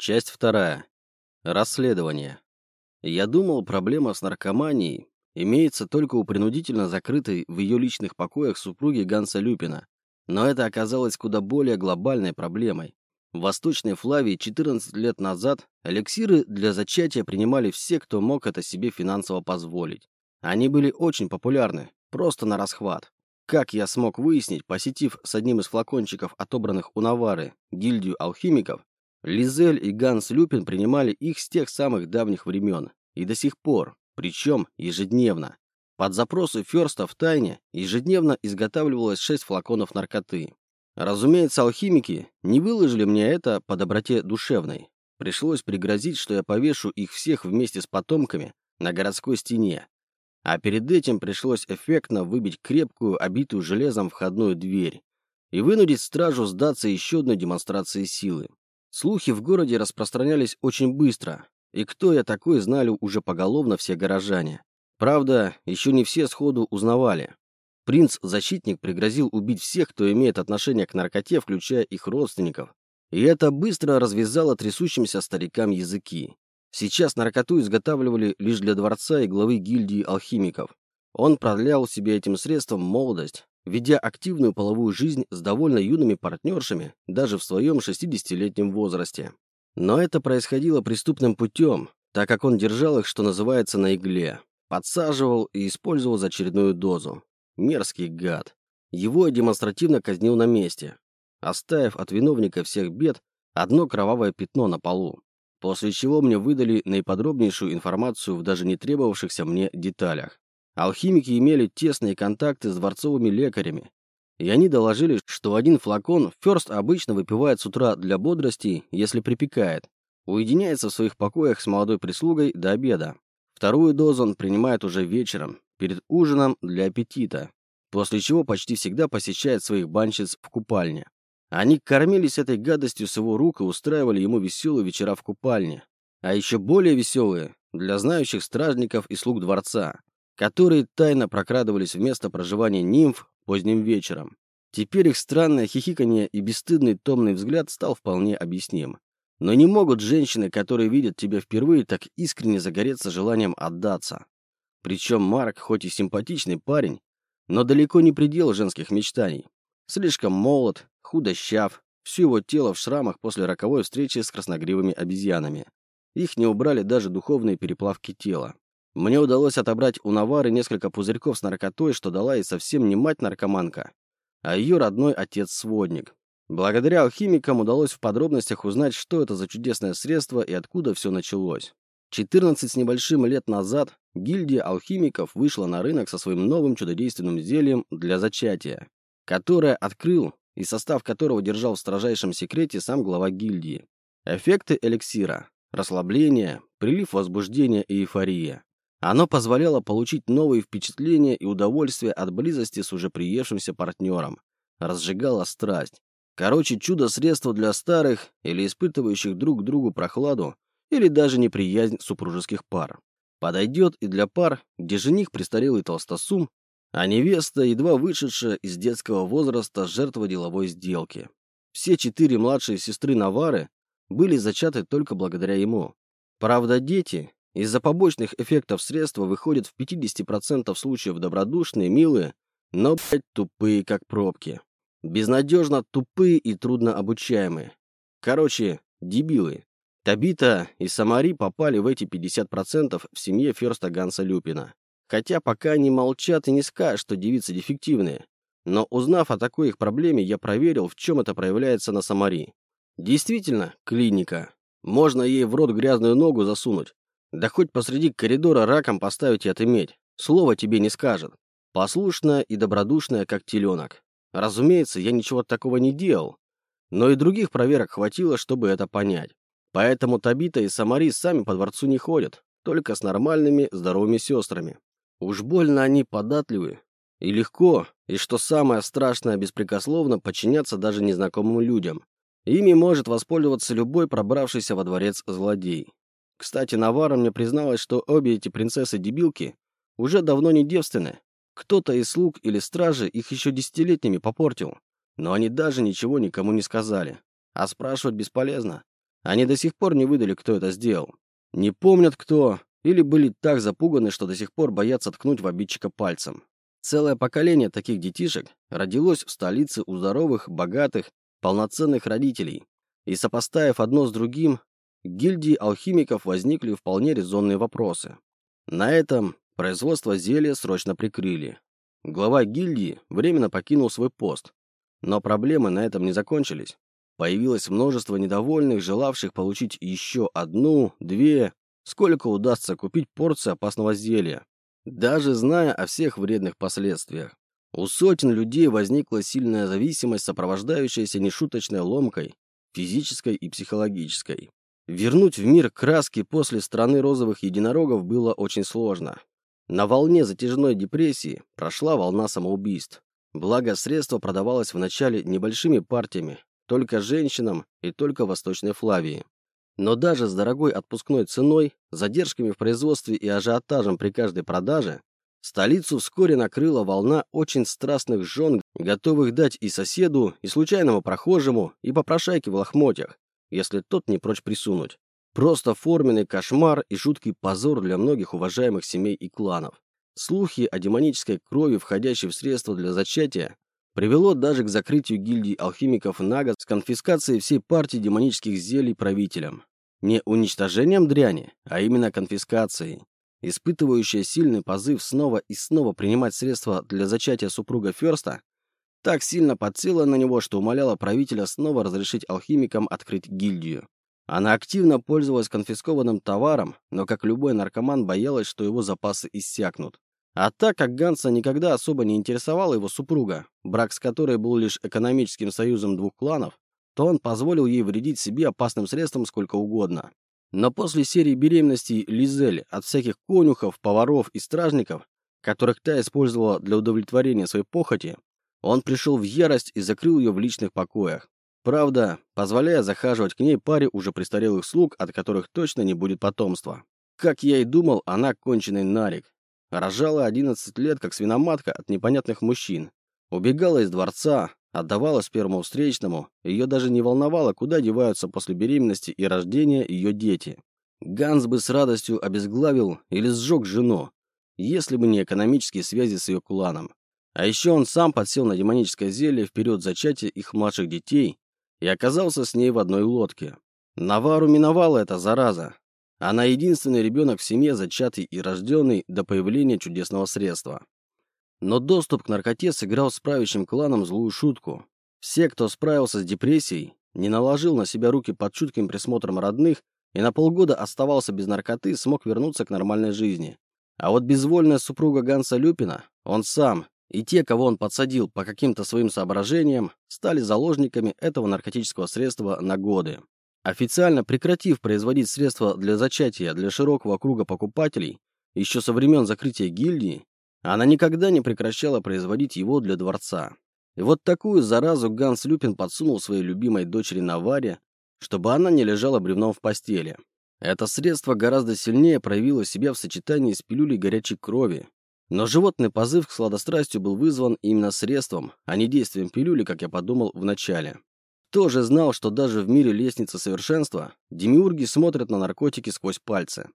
Часть вторая. Расследование. Я думал, проблема с наркоманией имеется только у принудительно закрытой в ее личных покоях супруги Ганса Люпина. Но это оказалось куда более глобальной проблемой. В Восточной Флавии 14 лет назад эликсиры для зачатия принимали все, кто мог это себе финансово позволить. Они были очень популярны, просто на расхват. Как я смог выяснить, посетив с одним из флакончиков, отобранных у Навары, гильдию алхимиков, Лизель и Ганс Люпин принимали их с тех самых давних времен. И до сих пор, причем ежедневно. Под запросы Ферста в тайне ежедневно изготавливалось 6 флаконов наркоты. Разумеется, алхимики не выложили мне это по доброте душевной. Пришлось пригрозить, что я повешу их всех вместе с потомками на городской стене. А перед этим пришлось эффектно выбить крепкую, обитую железом входную дверь и вынудить стражу сдаться еще одной демонстрации силы. Слухи в городе распространялись очень быстро, и кто я такой, знали уже поголовно все горожане. Правда, еще не все сходу узнавали. Принц-защитник пригрозил убить всех, кто имеет отношение к наркоте, включая их родственников. И это быстро развязало трясущимся старикам языки. Сейчас наркоту изготавливали лишь для дворца и главы гильдии алхимиков. Он продлял себе этим средством молодость, ведя активную половую жизнь с довольно юными партнершами даже в своем 60-летнем возрасте. Но это происходило преступным путем, так как он держал их, что называется, на игле, подсаживал и использовал за очередную дозу. Мерзкий гад. Его я демонстративно казнил на месте, оставив от виновника всех бед одно кровавое пятно на полу, после чего мне выдали наиподробнейшую информацию в даже не требовавшихся мне деталях. Алхимики имели тесные контакты с дворцовыми лекарями, и они доложили, что один флакон Ферст обычно выпивает с утра для бодрости, если припекает, уединяется в своих покоях с молодой прислугой до обеда. Вторую дозу он принимает уже вечером, перед ужином для аппетита, после чего почти всегда посещает своих банщиц в купальне. Они кормились этой гадостью с его рук и устраивали ему веселые вечера в купальне. А еще более веселые для знающих стражников и слуг дворца, которые тайно прокрадывались в место проживания нимф поздним вечером. Теперь их странное хихиканье и бесстыдный томный взгляд стал вполне объясним. Но не могут женщины, которые видят тебя впервые, так искренне загореться желанием отдаться. Причем Марк, хоть и симпатичный парень, но далеко не предел женских мечтаний. Слишком молод, худощав, все его тело в шрамах после роковой встречи с красногривыми обезьянами. Их не убрали даже духовные переплавки тела. Мне удалось отобрать у Навары несколько пузырьков с наркотой, что дала ей совсем не мать-наркоманка, а ее родной отец-сводник. Благодаря алхимикам удалось в подробностях узнать, что это за чудесное средство и откуда все началось. 14 с небольшим лет назад гильдия алхимиков вышла на рынок со своим новым чудодейственным зельем для зачатия, которое открыл и состав которого держал в строжайшем секрете сам глава гильдии. Эффекты эликсира, расслабление, прилив возбуждения и эйфория. Оно позволяло получить новые впечатления и удовольствие от близости с уже приевшимся партнером. Разжигало страсть. Короче, чудо-средство для старых или испытывающих друг другу прохладу, или даже неприязнь супружеских пар. Подойдет и для пар, где жених престарелый толстосум, а невеста, едва вышедшая из детского возраста, жертва деловой сделки. Все четыре младшие сестры Навары были зачаты только благодаря ему. Правда, дети, из-за побочных эффектов средства выходят в 50% случаев добродушные, милые, но, блядь, тупые, как пробки. Безнадежно тупые и трудно обучаемые. Короче, дебилы. Табита и Самари попали в эти 50% в семье Ферста Ганса Люпина. Хотя пока они молчат и не скажут, что девицы дефективные. Но узнав о такой их проблеме, я проверил, в чем это проявляется на Самари. Действительно, клиника. Можно ей в рот грязную ногу засунуть, да хоть посреди коридора раком поставить и отыметь. Слова тебе не скажет. Послушная и добродушная, как теленок. Разумеется, я ничего такого не делал. Но и других проверок хватило, чтобы это понять. Поэтому Табита и Самари сами по дворцу не ходят, только с нормальными, здоровыми сестрами. Уж больно они податливы. И легко, и что самое страшное, беспрекословно подчиняться даже незнакомым людям. Ими может воспользоваться любой пробравшийся во дворец злодей. Кстати, Навара мне призналась, что обе эти принцессы-дебилки уже давно не девственны. Кто-то из слуг или стражи их еще десятилетними попортил. Но они даже ничего никому не сказали. А спрашивать бесполезно. Они до сих пор не выдали, кто это сделал. Не помнят, кто, или были так запуганы, что до сих пор боятся ткнуть в обидчика пальцем. Целое поколение таких детишек родилось в столице у здоровых, богатых, полноценных родителей. И сопоставив одно с другим, гильдии алхимиков возникли вполне резонные вопросы. На этом производство зелья срочно прикрыли. Глава гильдии временно покинул свой пост. Но проблемы на этом не закончились. Появилось множество недовольных, желавших получить еще одну, две, сколько удастся купить порции опасного зелья, даже зная о всех вредных последствиях. У сотен людей возникла сильная зависимость, сопровождающаяся нешуточной ломкой, физической и психологической. Вернуть в мир краски после страны розовых единорогов было очень сложно. На волне затяжной депрессии прошла волна самоубийств. Благо, средство продавалось вначале небольшими партиями, только женщинам и только Восточной Флавии. Но даже с дорогой отпускной ценой, задержками в производстве и ажиотажем при каждой продаже, столицу вскоре накрыла волна очень страстных жен, готовых дать и соседу, и случайному прохожему, и попрошайке в лохмотьях, если тот не прочь присунуть. Просто форменный кошмар и жуткий позор для многих уважаемых семей и кланов. Слухи о демонической крови, входящей в средства для зачатия, привело даже к закрытию гильдии алхимиков на год с конфискацией всей партии демонических зелий правителям. Не уничтожением дряни, а именно конфискацией. Испытывающая сильный позыв снова и снова принимать средства для зачатия супруга Ферста, так сильно подсела на него, что умоляла правителя снова разрешить алхимикам открыть гильдию. Она активно пользовалась конфискованным товаром, но, как любой наркоман, боялась, что его запасы иссякнут. А так как Ганса никогда особо не интересовала его супруга, брак с которой был лишь экономическим союзом двух кланов, то он позволил ей вредить себе опасным средством сколько угодно. Но после серии беременностей Лизель от всяких конюхов, поваров и стражников, которых та использовала для удовлетворения своей похоти, он пришел в ярость и закрыл ее в личных покоях. Правда, позволяя захаживать к ней паре уже престарелых слуг, от которых точно не будет потомства. Как я и думал, она конченый нарик, Рожала 11 лет, как свиноматка от непонятных мужчин. Убегала из дворца, отдавалась первому встречному, ее даже не волновало, куда деваются после беременности и рождения ее дети. Ганс бы с радостью обезглавил или сжег жену, если бы не экономические связи с ее кланом. А еще он сам подсел на демоническое зелье в период зачатия их младших детей и оказался с ней в одной лодке. Навару миновала эта зараза, она единственный ребенок в семье, зачатый и рожденный до появления чудесного средства. Но доступ к наркоте сыграл с правящим кланом злую шутку. Все, кто справился с депрессией, не наложил на себя руки под чутким присмотром родных и на полгода оставался без наркоты, смог вернуться к нормальной жизни. А вот безвольная супруга Ганса Люпина, он сам, и те, кого он подсадил по каким-то своим соображениям, стали заложниками этого наркотического средства на годы. Официально прекратив производить средства для зачатия для широкого круга покупателей еще со времен закрытия гильдии, она никогда не прекращала производить его для дворца. И вот такую заразу Ганс Люпин подсунул своей любимой дочери Наваре, чтобы она не лежала бревном в постели. Это средство гораздо сильнее проявило себя в сочетании с пилюлей горячей крови. Но животный позыв к сладострастию был вызван именно средством, а не действием пилюли, как я подумал вначале. Тоже знал, что даже в мире лестницы совершенства демиурги смотрят на наркотики сквозь пальцы.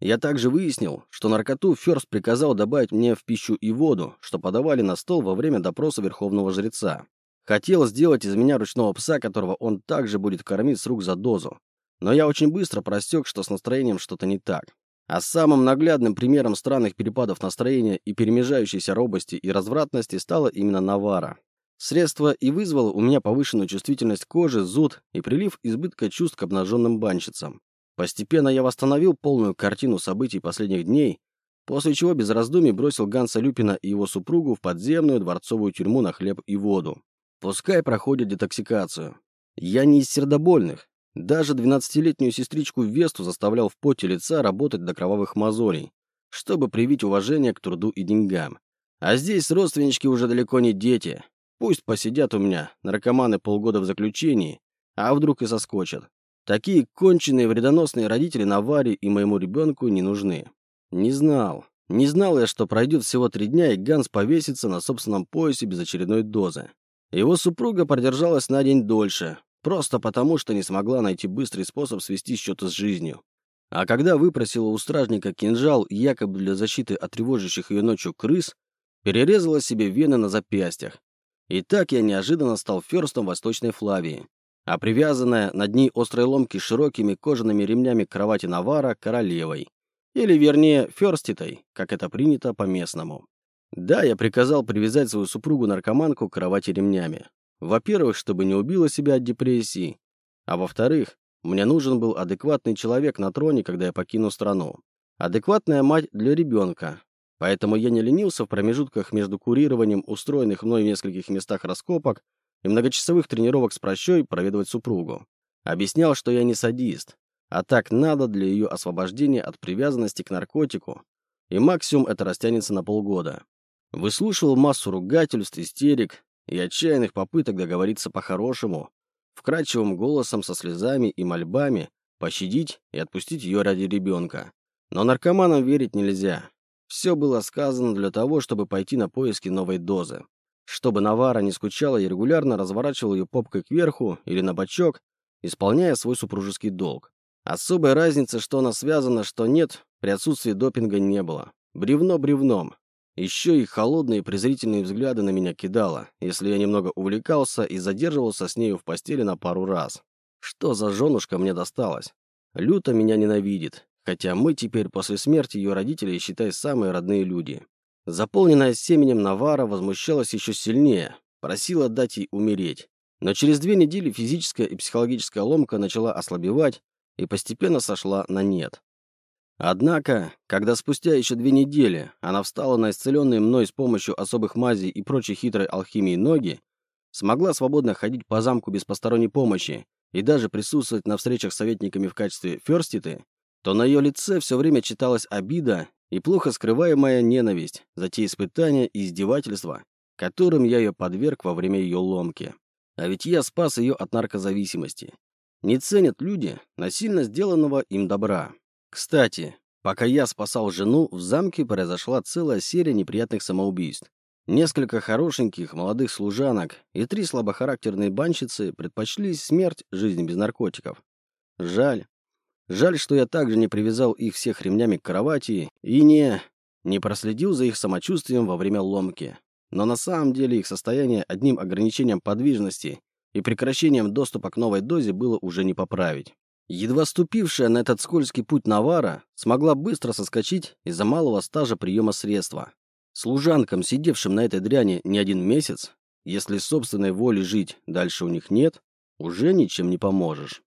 Я также выяснил, что наркоту Ферст приказал добавить мне в пищу и воду, что подавали на стол во время допроса Верховного Жреца. Хотел сделать из меня ручного пса, которого он также будет кормить с рук за дозу. Но я очень быстро просек, что с настроением что-то не так. А самым наглядным примером странных перепадов настроения и перемежающейся робости и развратности стала именно Навара. Средство и вызвало у меня повышенную чувствительность кожи, зуд и прилив избытка чувств к обнаженным банщицам. Постепенно я восстановил полную картину событий последних дней, после чего без раздумий бросил Ганса Люпина и его супругу в подземную дворцовую тюрьму на хлеб и воду. Пускай проходит детоксикацию. Я не из сердобольных. Даже 12-летнюю сестричку Весту заставлял в поте лица работать до кровавых мозолей, чтобы привить уважение к труду и деньгам. А здесь родственнички уже далеко не дети, Пусть посидят у меня, наркоманы полгода в заключении, а вдруг и соскочат. Такие конченые вредоносные родители Наваре и моему ребенку не нужны. Не знал. Не знал я, что пройдет всего три дня, и Ганс повесится на собственном поясе без очередной дозы. Его супруга продержалась на день дольше, Просто потому, что не смогла найти быстрый способ свести счеты с жизнью. А когда выпросила у стражника кинжал, якобы для защиты от тревожащих ее ночью крыс, перерезала себе вены на запястьях. И так я неожиданно стал ферстом Восточной Флавии, а привязанная над ней острой ломки широкими кожаными ремнями к кровати Навара королевой. Или, вернее, ферститой, как это принято по-местному. Да, я приказал привязать свою супругу-наркоманку к кровати ремнями. Во-первых, чтобы не убила себя от депрессии. А во-вторых, мне нужен был адекватный человек на троне, когда я покину страну. Адекватная мать для ребенка. Поэтому я не ленился в промежутках между курированием устроенных мной в нескольких местах раскопок и многочасовых тренировок с прощой проведывать супругу. Объяснял, что я не садист, а так надо для ее освобождения от привязанности к наркотику, и максимум это растянется на полгода. Выслушивал массу ругательств, истерик и отчаянных попыток договориться по-хорошему, вкрадчивым голосом со слезами и мольбами пощадить и отпустить ее ради ребенка. Но наркоманам верить нельзя. Все было сказано для того, чтобы пойти на поиски новой дозы. Чтобы Навара не скучала, я регулярно разворачивал ее попкой кверху или на бочок, исполняя свой супружеский долг. Особой разницы, что она связана, что нет, при отсутствии допинга не было. Бревно бревном. Еще и холодные презрительные взгляды на меня кидала, если я немного увлекался и задерживался с нею в постели на пару раз. Что за женушка мне досталась? Люто меня ненавидит, хотя мы теперь после смерти ее родителей, считай, самые родные люди. Заполненная семенем Навара возмущалась еще сильнее, просила дать ей умереть. Но через две недели физическая и психологическая ломка начала ослабевать и постепенно сошла на нет. Однако, когда спустя еще две недели она встала на исцеленные мной с помощью особых мазей и прочей хитрой алхимии ноги, смогла свободно ходить по замку без посторонней помощи и даже присутствовать на встречах с советниками в качестве ферститы, то на ее лице все время читалась обида и плохо скрываемая ненависть за те испытания и издевательства, которым я ее подверг во время ее ломки. А ведь я спас ее от наркозависимости. Не ценят люди насильно сделанного им добра. Кстати, пока я спасал жену, в замке произошла целая серия неприятных самоубийств. Несколько хорошеньких молодых служанок и три слабохарактерные банщицы предпочли смерть жизни без наркотиков. Жаль. Жаль, что я также не привязал их всех ремнями к кровати и не... не проследил за их самочувствием во время ломки. Но на самом деле их состояние одним ограничением подвижности и прекращением доступа к новой дозе было уже не поправить. Едва ступившая на этот скользкий путь Навара смогла быстро соскочить из-за малого стажа приема средства. Служанкам, сидевшим на этой дряни не один месяц, если собственной воли жить дальше у них нет, уже ничем не поможешь.